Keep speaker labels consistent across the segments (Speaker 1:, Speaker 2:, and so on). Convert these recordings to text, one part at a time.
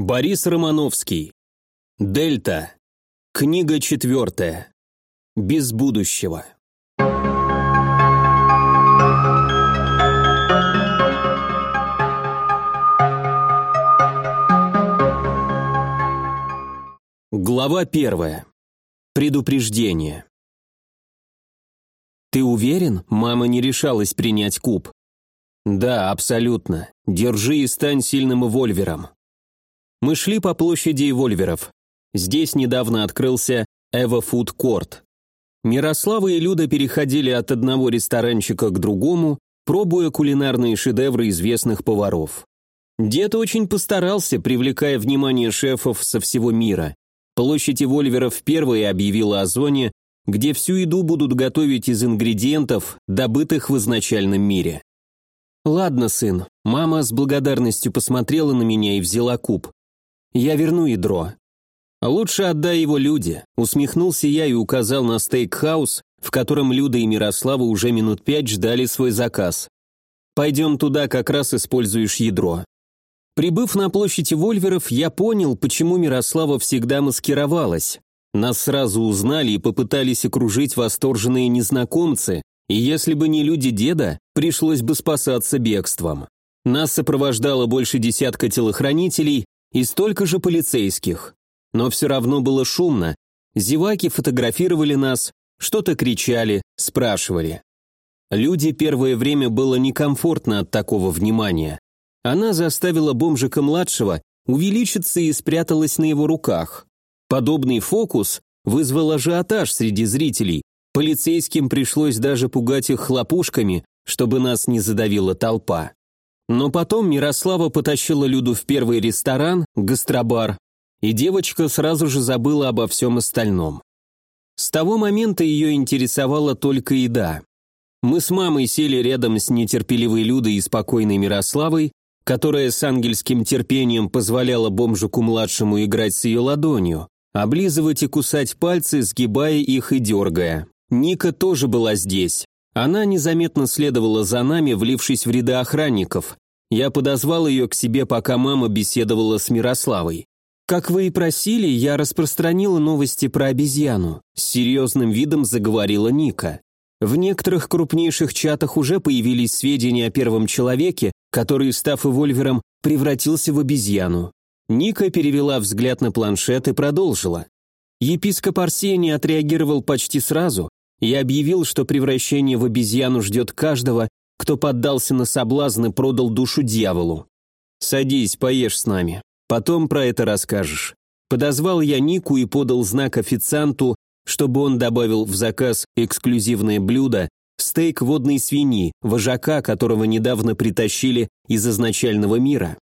Speaker 1: Борис Романовский. Дельта. Книга четвертая. Без будущего. Глава первая. Предупреждение. «Ты уверен?» Мама не решалась принять куб. «Да, абсолютно. Держи и стань сильным вольвером». Мы шли по площади вольверов. Здесь недавно открылся Эва Фуд Корт. Мирослава и Люда переходили от одного ресторанчика к другому, пробуя кулинарные шедевры известных поваров. Дед очень постарался, привлекая внимание шефов со всего мира. Площадь Вольверов впервые объявила о зоне, где всю еду будут готовить из ингредиентов, добытых в изначальном мире. «Ладно, сын», мама с благодарностью посмотрела на меня и взяла куб. «Я верну ядро». «Лучше отдай его Люде», усмехнулся я и указал на стейкхаус, в котором Люда и Мирослава уже минут пять ждали свой заказ. «Пойдем туда, как раз используешь ядро». Прибыв на площади Вольверов, я понял, почему Мирослава всегда маскировалась. Нас сразу узнали и попытались окружить восторженные незнакомцы, и если бы не люди деда, пришлось бы спасаться бегством. Нас сопровождало больше десятка телохранителей и столько же полицейских. Но все равно было шумно. Зеваки фотографировали нас, что-то кричали, спрашивали. Люди первое время было некомфортно от такого внимания. Она заставила бомжика-младшего увеличиться и спряталась на его руках. Подобный фокус вызвал ажиотаж среди зрителей. Полицейским пришлось даже пугать их хлопушками, чтобы нас не задавила толпа. Но потом Мирослава потащила Люду в первый ресторан, гастробар, и девочка сразу же забыла обо всем остальном. С того момента ее интересовала только еда. Мы с мамой сели рядом с нетерпеливой Людой и спокойной Мирославой которая с ангельским терпением позволяла бомжику-младшему играть с ее ладонью, облизывать и кусать пальцы, сгибая их и дергая. Ника тоже была здесь. Она незаметно следовала за нами, влившись в ряды охранников. Я подозвал ее к себе, пока мама беседовала с Мирославой. «Как вы и просили, я распространила новости про обезьяну», с серьезным видом заговорила Ника. В некоторых крупнейших чатах уже появились сведения о первом человеке, который, став эвольвером, превратился в обезьяну. Ника перевела взгляд на планшет и продолжила. Епископ Арсений отреагировал почти сразу и объявил, что превращение в обезьяну ждет каждого, кто поддался на соблазн и продал душу дьяволу. «Садись, поешь с нами. Потом про это расскажешь». Подозвал я Нику и подал знак официанту, чтобы он добавил в заказ эксклюзивное блюдо стейк водной свиньи, вожака, которого недавно притащили из изначального мира.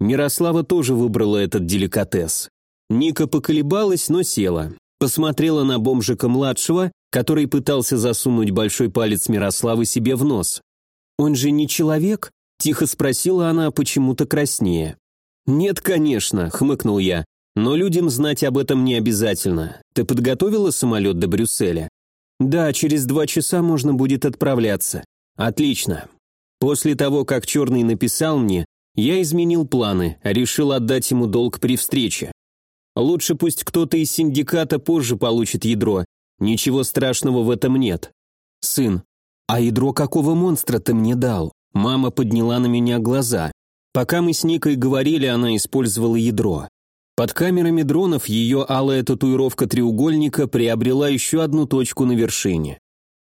Speaker 1: Мирослава тоже выбрала этот деликатес. Ника поколебалась, но села. Посмотрела на бомжика-младшего, который пытался засунуть большой палец Мирославы себе в нос. «Он же не человек?» – тихо спросила она, почему-то краснее. «Нет, конечно», – хмыкнул я. «Но людям знать об этом не обязательно. Ты подготовила самолет до Брюсселя?» Да, через два часа можно будет отправляться. Отлично. После того, как Черный написал мне, я изменил планы, решил отдать ему долг при встрече. Лучше пусть кто-то из синдиката позже получит ядро. Ничего страшного в этом нет. Сын, а ядро какого монстра ты мне дал? Мама подняла на меня глаза. Пока мы с Никой говорили, она использовала ядро. Под камерами дронов ее алая татуировка треугольника приобрела еще одну точку на вершине.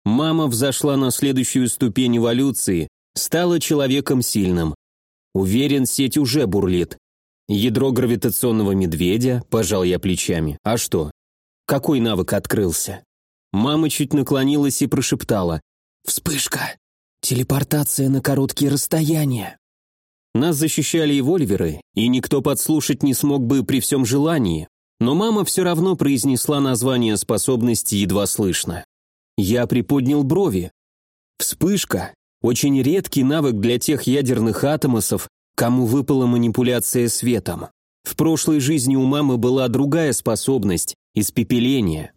Speaker 1: Мама взошла на следующую ступень эволюции, стала человеком сильным. Уверен, сеть уже бурлит. Ядро гравитационного медведя, пожал я плечами. А что? Какой навык открылся? Мама чуть наклонилась и прошептала. «Вспышка! Телепортация на короткие расстояния!» Нас защищали и вольверы, и никто подслушать не смог бы при всем желании, но мама все равно произнесла название способности едва слышно. Я приподнял брови. Вспышка – очень редкий навык для тех ядерных атомосов, кому выпала манипуляция светом. В прошлой жизни у мамы была другая способность – испепеление.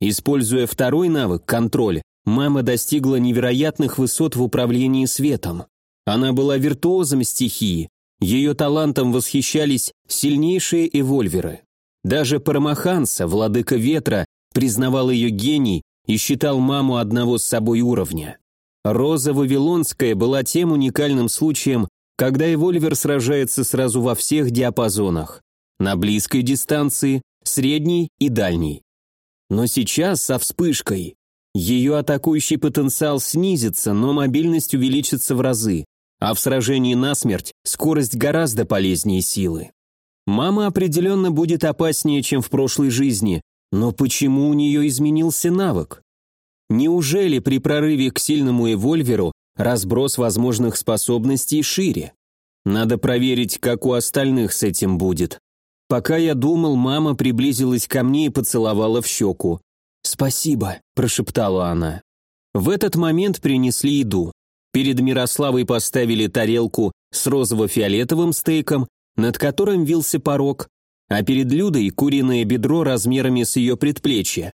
Speaker 1: Используя второй навык – контроль, мама достигла невероятных высот в управлении светом. Она была виртуозом стихии, Ее талантом восхищались сильнейшие эвольверы. Даже Парамаханса, владыка ветра, признавал ее гений и считал маму одного с собой уровня. Роза Вавилонская была тем уникальным случаем, когда эвольвер сражается сразу во всех диапазонах. На близкой дистанции, средней и дальней. Но сейчас со вспышкой. Ее атакующий потенциал снизится, но мобильность увеличится в разы, а в сражении насмерть скорость гораздо полезнее силы. Мама определенно будет опаснее, чем в прошлой жизни, но почему у нее изменился навык? Неужели при прорыве к сильному эвольверу разброс возможных способностей шире? Надо проверить, как у остальных с этим будет. Пока я думал, мама приблизилась ко мне и поцеловала в щеку. «Спасибо», – прошептала она. В этот момент принесли еду. Перед Мирославой поставили тарелку с розово-фиолетовым стейком, над которым вился порог, а перед Людой куриное бедро размерами с ее предплечье.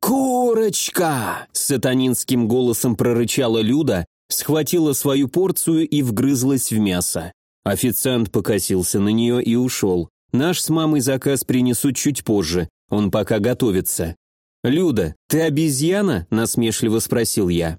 Speaker 1: «Курочка!» – сатанинским голосом прорычала Люда, схватила свою порцию и вгрызлась в мясо. Официант покосился на нее и ушел. Наш с мамой заказ принесут чуть позже, он пока готовится. «Люда, ты обезьяна?» – насмешливо спросил я.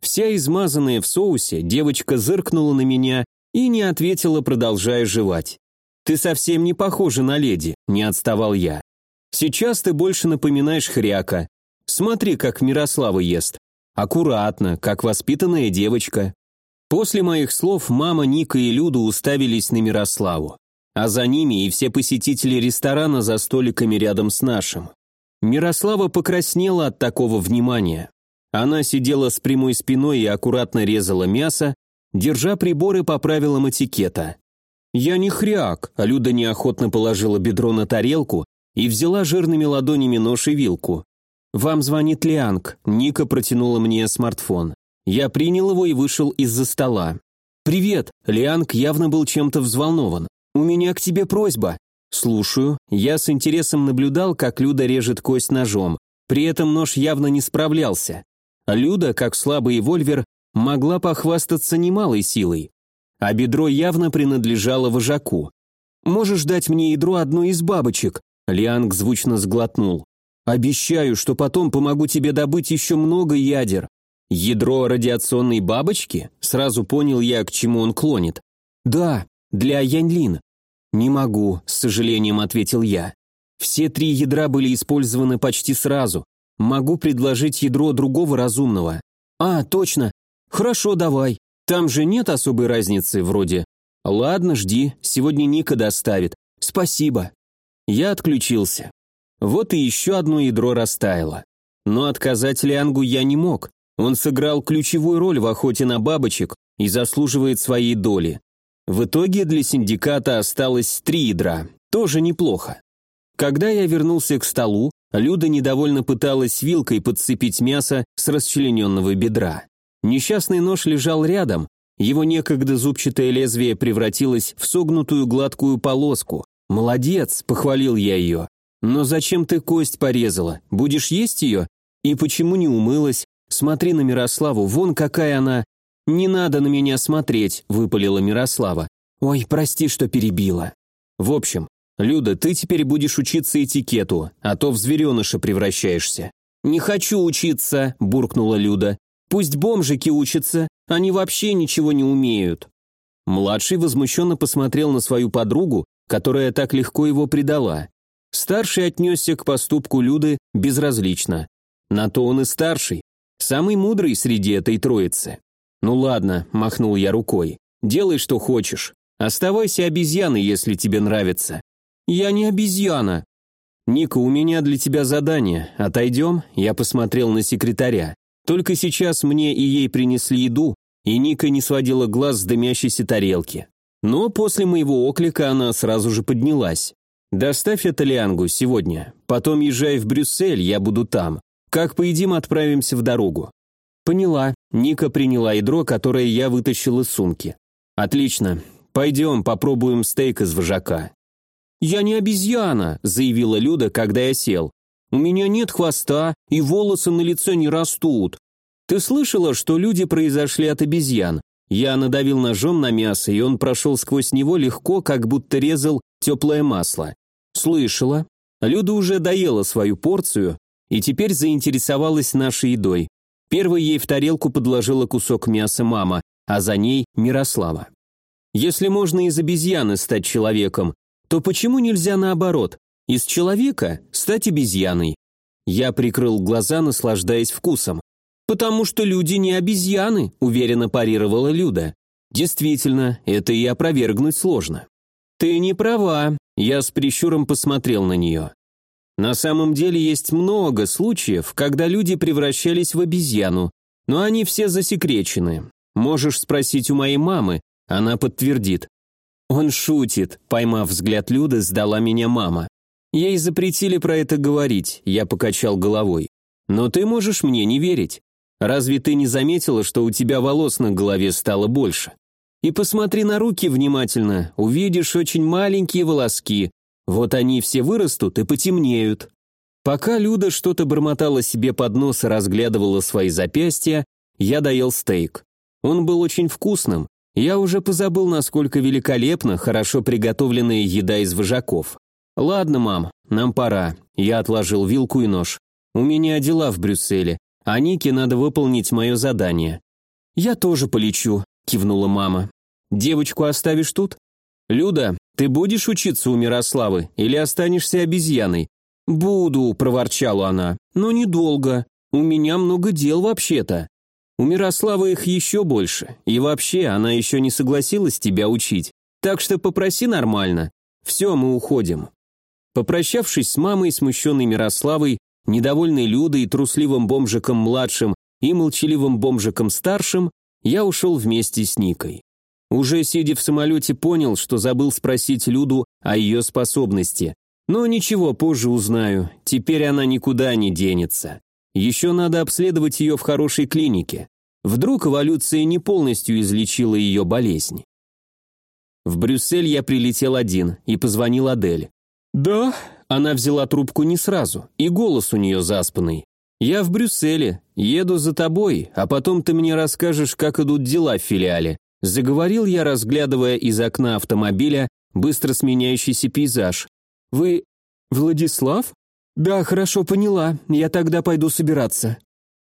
Speaker 1: Вся измазанная в соусе, девочка зыркнула на меня и не ответила, продолжая жевать. «Ты совсем не похожа на леди», – не отставал я. «Сейчас ты больше напоминаешь хряка. Смотри, как Мирослава ест. Аккуратно, как воспитанная девочка». После моих слов мама, Ника и Люда уставились на Мирославу а за ними и все посетители ресторана за столиками рядом с нашим. Мирослава покраснела от такого внимания. Она сидела с прямой спиной и аккуратно резала мясо, держа приборы по правилам этикета. «Я не хряк», Люда неохотно положила бедро на тарелку и взяла жирными ладонями нож и вилку. «Вам звонит Лианг», Ника протянула мне смартфон. Я принял его и вышел из-за стола. «Привет», Лианг явно был чем-то взволнован. «У меня к тебе просьба». «Слушаю». Я с интересом наблюдал, как Люда режет кость ножом. При этом нож явно не справлялся. Люда, как слабый вольвер, могла похвастаться немалой силой. А бедро явно принадлежало вожаку. «Можешь дать мне ядро одной из бабочек?» Лианг звучно сглотнул. «Обещаю, что потом помогу тебе добыть еще много ядер». «Ядро радиационной бабочки?» Сразу понял я, к чему он клонит. «Да, для Яньлин». «Не могу», — с сожалением ответил я. «Все три ядра были использованы почти сразу. Могу предложить ядро другого разумного». «А, точно. Хорошо, давай. Там же нет особой разницы, вроде». «Ладно, жди. Сегодня Ника доставит. Спасибо». Я отключился. Вот и еще одно ядро растаяло. Но отказать Лиангу я не мог. Он сыграл ключевую роль в охоте на бабочек и заслуживает своей доли. В итоге для синдиката осталось три ядра, тоже неплохо. Когда я вернулся к столу, Люда недовольно пыталась вилкой подцепить мясо с расчлененного бедра. Несчастный нож лежал рядом, его некогда зубчатое лезвие превратилось в согнутую гладкую полоску. «Молодец!» – похвалил я ее. «Но зачем ты кость порезала? Будешь есть ее? И почему не умылась? Смотри на Мирославу, вон какая она «Не надо на меня смотреть», — выпалила Мирослава. «Ой, прости, что перебила». «В общем, Люда, ты теперь будешь учиться этикету, а то в звереныша превращаешься». «Не хочу учиться», — буркнула Люда. «Пусть бомжики учатся, они вообще ничего не умеют». Младший возмущенно посмотрел на свою подругу, которая так легко его предала. Старший отнесся к поступку Люды безразлично. На то он и старший, самый мудрый среди этой троицы. «Ну ладно», – махнул я рукой. «Делай, что хочешь. Оставайся обезьяной, если тебе нравится». «Я не обезьяна». «Ника, у меня для тебя задание. Отойдем?» Я посмотрел на секретаря. Только сейчас мне и ей принесли еду, и Ника не сводила глаз с дымящейся тарелки. Но после моего оклика она сразу же поднялась. «Доставь это Лиангу сегодня. Потом езжай в Брюссель, я буду там. Как поедим, отправимся в дорогу». «Поняла». Ника приняла ядро, которое я вытащил из сумки. «Отлично. Пойдем, попробуем стейк из вожака». «Я не обезьяна», — заявила Люда, когда я сел. «У меня нет хвоста, и волосы на лице не растут. Ты слышала, что люди произошли от обезьян? Я надавил ножом на мясо, и он прошел сквозь него легко, как будто резал теплое масло. Слышала. Люда уже доела свою порцию и теперь заинтересовалась нашей едой. Первой ей в тарелку подложила кусок мяса мама, а за ней Мирослава. Если можно из обезьяны стать человеком, то почему нельзя наоборот, из человека стать обезьяной? Я прикрыл глаза, наслаждаясь вкусом. «Потому что люди не обезьяны», — уверенно парировала Люда. «Действительно, это и опровергнуть сложно». «Ты не права», — я с прищуром посмотрел на нее. На самом деле есть много случаев, когда люди превращались в обезьяну, но они все засекречены. Можешь спросить у моей мамы, она подтвердит. Он шутит, поймав взгляд Люды, сдала меня мама. Ей запретили про это говорить, я покачал головой. Но ты можешь мне не верить. Разве ты не заметила, что у тебя волос на голове стало больше? И посмотри на руки внимательно, увидишь очень маленькие волоски. Вот они все вырастут и потемнеют. Пока Люда что-то бормотала себе под нос и разглядывала свои запястья, я доел стейк. Он был очень вкусным. Я уже позабыл, насколько великолепно хорошо приготовленная еда из вожаков. «Ладно, мам, нам пора». Я отложил вилку и нож. «У меня дела в Брюсселе, а Нике надо выполнить мое задание». «Я тоже полечу», — кивнула мама. «Девочку оставишь тут?» «Люда, ты будешь учиться у Мирославы или останешься обезьяной?» «Буду», — проворчала она, — «но недолго. У меня много дел вообще-то». «У Мирославы их еще больше, и вообще она еще не согласилась тебя учить, так что попроси нормально. Все, мы уходим». Попрощавшись с мамой, смущенной Мирославой, недовольной Людой, трусливым бомжиком-младшим и молчаливым бомжиком-старшим, я ушел вместе с Никой. Уже сидя в самолете, понял, что забыл спросить Люду о ее способности. Но ничего, позже узнаю, теперь она никуда не денется. Еще надо обследовать ее в хорошей клинике. Вдруг эволюция не полностью излечила ее болезнь. В Брюссель я прилетел один и позвонил Адель. «Да?» Она взяла трубку не сразу, и голос у нее заспанный. «Я в Брюсселе, еду за тобой, а потом ты мне расскажешь, как идут дела в филиале». Заговорил я, разглядывая из окна автомобиля быстро сменяющийся пейзаж. «Вы... Владислав?» «Да, хорошо поняла, я тогда пойду собираться».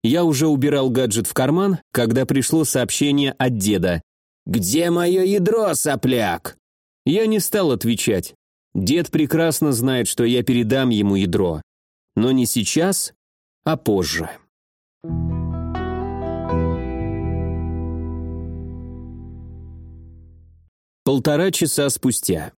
Speaker 1: Я уже убирал гаджет в карман, когда пришло сообщение от деда. «Где мое ядро, сопляк?» Я не стал отвечать. Дед прекрасно знает, что я передам ему ядро. Но не сейчас, а позже. Полтора часа спустя.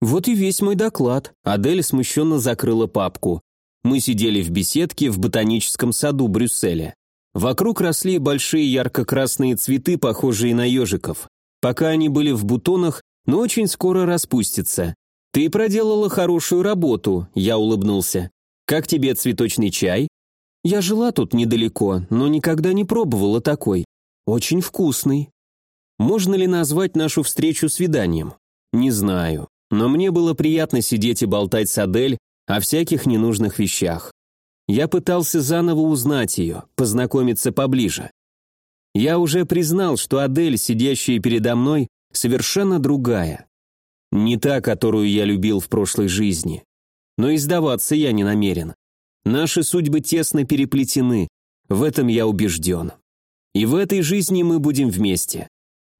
Speaker 1: Вот и весь мой доклад. Адель смущенно закрыла папку. Мы сидели в беседке в ботаническом саду Брюсселя. Вокруг росли большие ярко-красные цветы, похожие на ежиков. Пока они были в бутонах, но очень скоро распустится. Ты проделала хорошую работу, я улыбнулся. Как тебе цветочный чай? Я жила тут недалеко, но никогда не пробовала такой. Очень вкусный. Можно ли назвать нашу встречу свиданием? Не знаю, но мне было приятно сидеть и болтать с Адель о всяких ненужных вещах. Я пытался заново узнать ее, познакомиться поближе. Я уже признал, что Адель, сидящая передо мной, совершенно другая. Не та, которую я любил в прошлой жизни. Но и сдаваться я не намерен. Наши судьбы тесно переплетены, в этом я убежден. И в этой жизни мы будем вместе.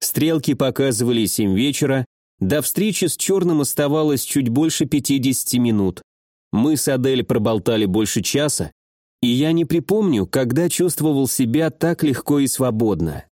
Speaker 1: Стрелки показывали семь вечера, до встречи с Черным оставалось чуть больше 50 минут. Мы с Адель проболтали больше часа, и я не припомню, когда чувствовал себя так легко и свободно.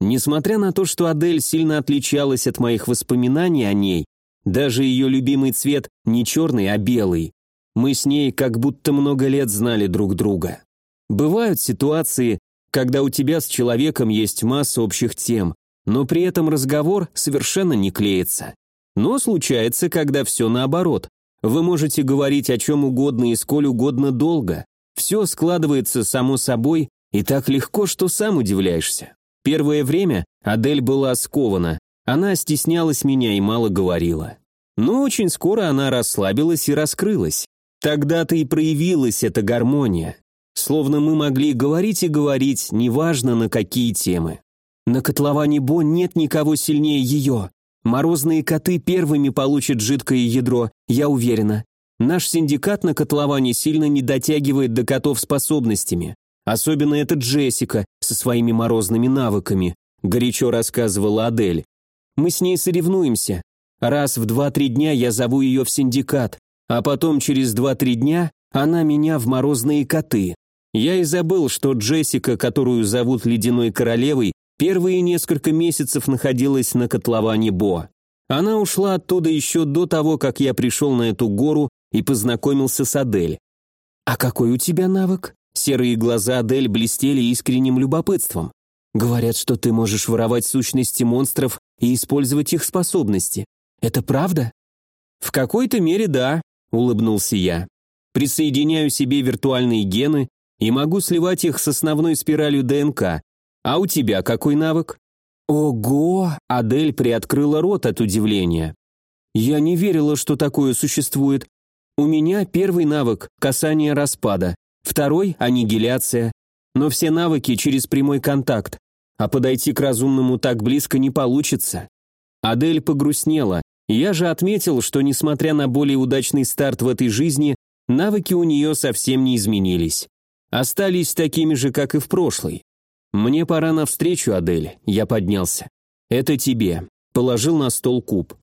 Speaker 1: Несмотря на то, что Адель сильно отличалась от моих воспоминаний о ней, даже ее любимый цвет не черный, а белый, мы с ней как будто много лет знали друг друга. Бывают ситуации, когда у тебя с человеком есть масса общих тем, но при этом разговор совершенно не клеится. Но случается, когда все наоборот. Вы можете говорить о чем угодно и сколь угодно долго. Все складывается само собой и так легко, что сам удивляешься. Первое время Адель была скована, она стеснялась меня и мало говорила. Но очень скоро она расслабилась и раскрылась. Тогда-то и проявилась эта гармония. Словно мы могли говорить и говорить, неважно на какие темы. На котловане Бо нет никого сильнее ее. Морозные коты первыми получат жидкое ядро, я уверена. Наш синдикат на котловане сильно не дотягивает до котов способностями. Особенно эта Джессика со своими морозными навыками, горячо рассказывала Адель. Мы с ней соревнуемся. Раз в два-три дня я зову ее в синдикат, а потом через два-три дня она меня в морозные коты. Я и забыл, что Джессика, которую зовут Ледяной Королевой, первые несколько месяцев находилась на котловане Бо. Она ушла оттуда еще до того, как я пришел на эту гору и познакомился с Адель. «А какой у тебя навык?» Серые глаза Адель блестели искренним любопытством. «Говорят, что ты можешь воровать сущности монстров и использовать их способности. Это правда?» «В какой-то мере да», — улыбнулся я. «Присоединяю себе виртуальные гены и могу сливать их с основной спиралью ДНК. А у тебя какой навык?» «Ого!» — Адель приоткрыла рот от удивления. «Я не верила, что такое существует. У меня первый навык – касание распада, второй – аннигиляция. Но все навыки через прямой контакт, а подойти к разумному так близко не получится. Адель погрустнела, я же отметил, что несмотря на более удачный старт в этой жизни, навыки у нее совсем не изменились. Остались такими же, как и в прошлой. «Мне пора навстречу, Адель», — я поднялся. «Это тебе», — положил на стол куб.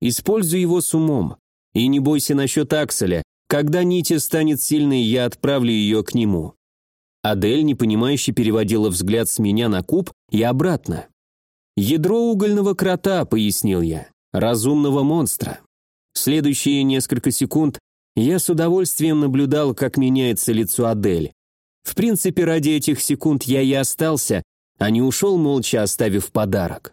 Speaker 1: «Используй его с умом. И не бойся насчет Акселя. Когда Нити станет сильной, я отправлю ее к нему». Адель, непонимающе, переводила взгляд с меня на куб и обратно. «Ядро угольного крота», — пояснил я, — «разумного монстра». Следующие несколько секунд я с удовольствием наблюдал, как меняется лицо Адель. В принципе, ради этих секунд я и остался, а не ушел молча, оставив подарок.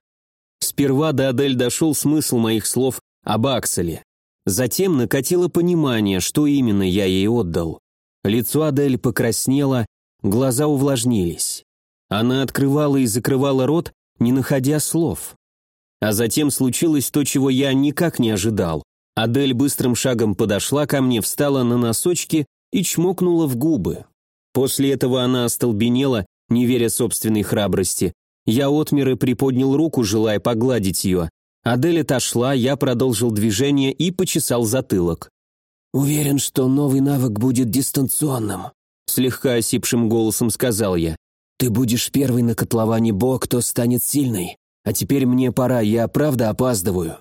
Speaker 1: Сперва до Адель дошел смысл моих слов об Акселе. Затем накатило понимание, что именно я ей отдал. Лицо Адель покраснело, глаза увлажнились. Она открывала и закрывала рот, не находя слов. А затем случилось то, чего я никак не ожидал. Адель быстрым шагом подошла ко мне, встала на носочки и чмокнула в губы. После этого она остолбенела, не веря собственной храбрости. Я отмер и приподнял руку, желая погладить ее, Адель отошла, я продолжил движение и почесал затылок. «Уверен, что новый навык будет дистанционным», слегка осипшим голосом сказал я. «Ты будешь первый на котловане Бо, кто станет сильной. А теперь мне пора, я правда опаздываю».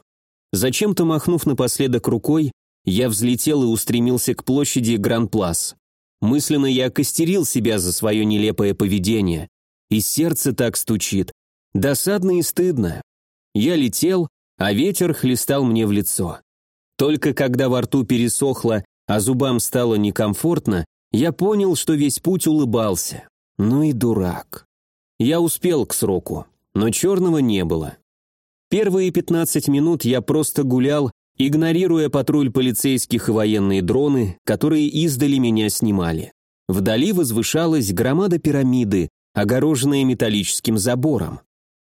Speaker 1: Зачем-то махнув напоследок рукой, я взлетел и устремился к площади Гран-Плас. Мысленно я костерил себя за свое нелепое поведение. И сердце так стучит. Досадно и стыдно. Я летел, а ветер хлестал мне в лицо. Только когда во рту пересохло, а зубам стало некомфортно, я понял, что весь путь улыбался. Ну и дурак. Я успел к сроку, но черного не было. Первые 15 минут я просто гулял, игнорируя патруль полицейских и военные дроны, которые издали меня снимали. Вдали возвышалась громада пирамиды, огороженная металлическим забором.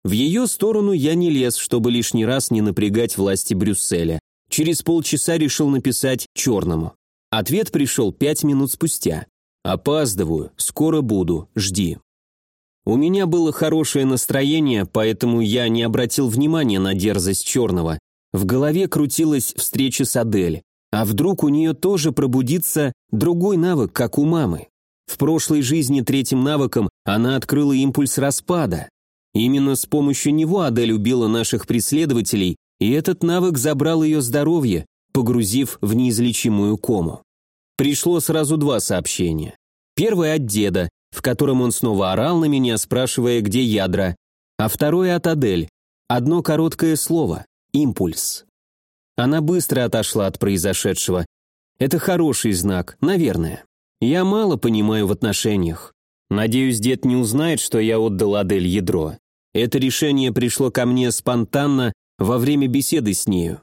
Speaker 1: В ее сторону я не лез, чтобы лишний раз не напрягать власти Брюсселя. Через полчаса решил написать черному. Ответ пришел пять минут спустя. «Опаздываю, скоро буду, жди». У меня было хорошее настроение, поэтому я не обратил внимания на дерзость черного. В голове крутилась встреча с Адель. А вдруг у нее тоже пробудится другой навык, как у мамы? В прошлой жизни третьим навыком она открыла импульс распада. Именно с помощью него Адель убила наших преследователей, и этот навык забрал ее здоровье, погрузив в неизлечимую кому. Пришло сразу два сообщения. Первое от деда, в котором он снова орал на меня, спрашивая, где ядра, а второе от Адель. Одно короткое слово – импульс. Она быстро отошла от произошедшего. Это хороший знак, наверное. Я мало понимаю в отношениях. Надеюсь, дед не узнает, что я отдал Адель ядро. Это решение пришло ко мне спонтанно во время беседы с нею.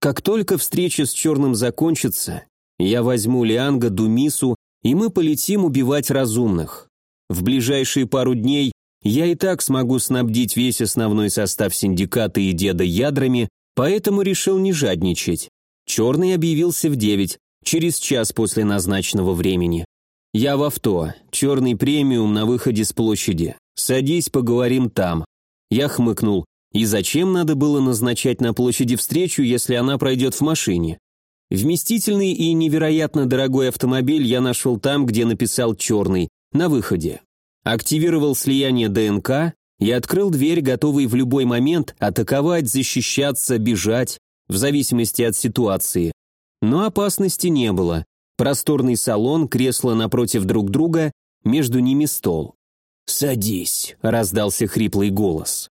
Speaker 1: Как только встреча с Черным закончится, я возьму Лианга, Думису, и мы полетим убивать разумных. В ближайшие пару дней я и так смогу снабдить весь основной состав синдиката и деда ядрами, поэтому решил не жадничать. Черный объявился в девять, через час после назначенного времени. Я в авто, черный премиум на выходе с площади. Садись, поговорим там. Я хмыкнул. И зачем надо было назначать на площади встречу, если она пройдет в машине? Вместительный и невероятно дорогой автомобиль я нашел там, где написал «черный», на выходе. Активировал слияние ДНК и открыл дверь, готовый в любой момент атаковать, защищаться, бежать, в зависимости от ситуации. Но опасности не было. Просторный салон, кресла напротив друг друга, между ними стол. «Садись», — раздался хриплый голос.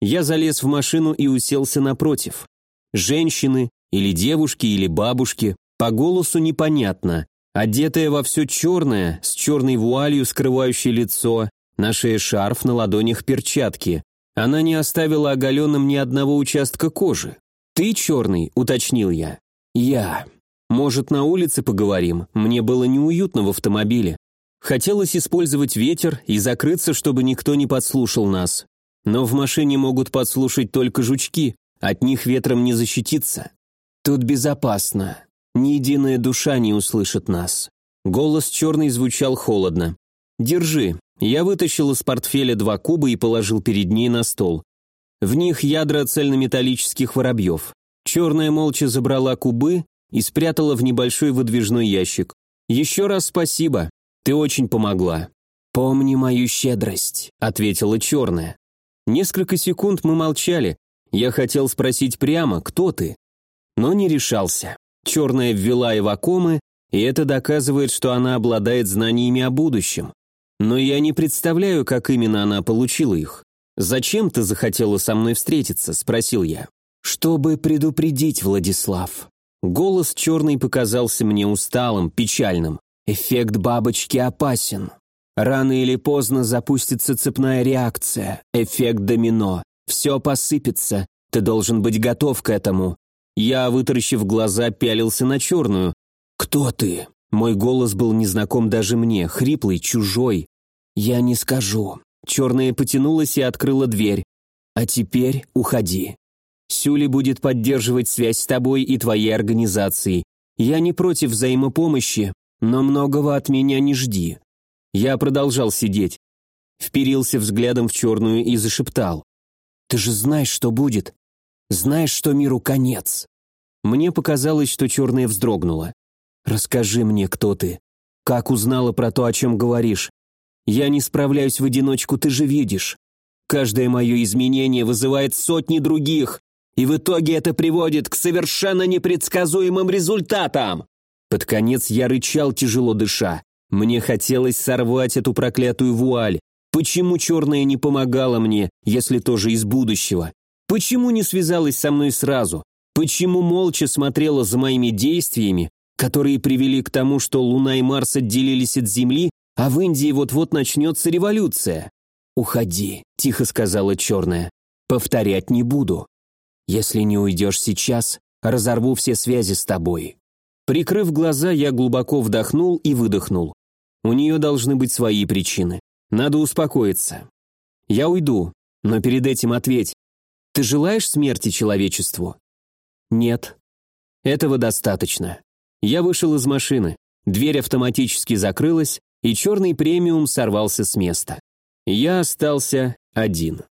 Speaker 1: Я залез в машину и уселся напротив. Женщины, или девушки, или бабушки, по голосу непонятно. Одетая во все черное, с черной вуалью, скрывающей лицо, на шее шарф, на ладонях перчатки. Она не оставила оголенным ни одного участка кожи. «Ты черный?» – уточнил я. «Я». «Может, на улице поговорим? Мне было неуютно в автомобиле. Хотелось использовать ветер и закрыться, чтобы никто не подслушал нас. Но в машине могут подслушать только жучки, от них ветром не защититься. Тут безопасно. Ни единая душа не услышит нас. Голос черный звучал холодно. «Держи». Я вытащил из портфеля два куба и положил перед ней на стол. В них ядра цельнометаллических воробьев. Черная молча забрала кубы и спрятала в небольшой выдвижной ящик. «Еще раз спасибо. Ты очень помогла». «Помни мою щедрость», — ответила черная. Несколько секунд мы молчали. Я хотел спросить прямо, кто ты? Но не решался. Черная ввела эвакомы, и это доказывает, что она обладает знаниями о будущем. Но я не представляю, как именно она получила их. «Зачем ты захотела со мной встретиться?» – спросил я. «Чтобы предупредить, Владислав». Голос черный показался мне усталым, печальным. Эффект бабочки опасен. Рано или поздно запустится цепная реакция, эффект домино. Все посыпется, ты должен быть готов к этому. Я, вытаращив глаза, пялился на черную. «Кто ты?» Мой голос был незнаком даже мне, хриплый, чужой. «Я не скажу». Черная потянулась и открыла дверь. «А теперь уходи. Сюли будет поддерживать связь с тобой и твоей организацией. Я не против взаимопомощи, но многого от меня не жди. Я продолжал сидеть. Вперился взглядом в черную и зашептал. «Ты же знаешь, что будет. Знаешь, что миру конец». Мне показалось, что черная вздрогнула. «Расскажи мне, кто ты. Как узнала про то, о чем говоришь? Я не справляюсь в одиночку, ты же видишь. Каждое мое изменение вызывает сотни других, и в итоге это приводит к совершенно непредсказуемым результатам». Под конец я рычал, тяжело дыша. Мне хотелось сорвать эту проклятую вуаль. Почему черная не помогала мне, если тоже из будущего? Почему не связалась со мной сразу? Почему молча смотрела за моими действиями, которые привели к тому, что Луна и Марс отделились от Земли, а в Индии вот-вот начнется революция? «Уходи», — тихо сказала черная. «Повторять не буду. Если не уйдешь сейчас, разорву все связи с тобой». Прикрыв глаза, я глубоко вдохнул и выдохнул. У нее должны быть свои причины. Надо успокоиться. Я уйду, но перед этим ответь. Ты желаешь смерти человечеству? Нет. Этого достаточно. Я вышел из машины. Дверь автоматически закрылась, и черный премиум сорвался с места. Я остался один.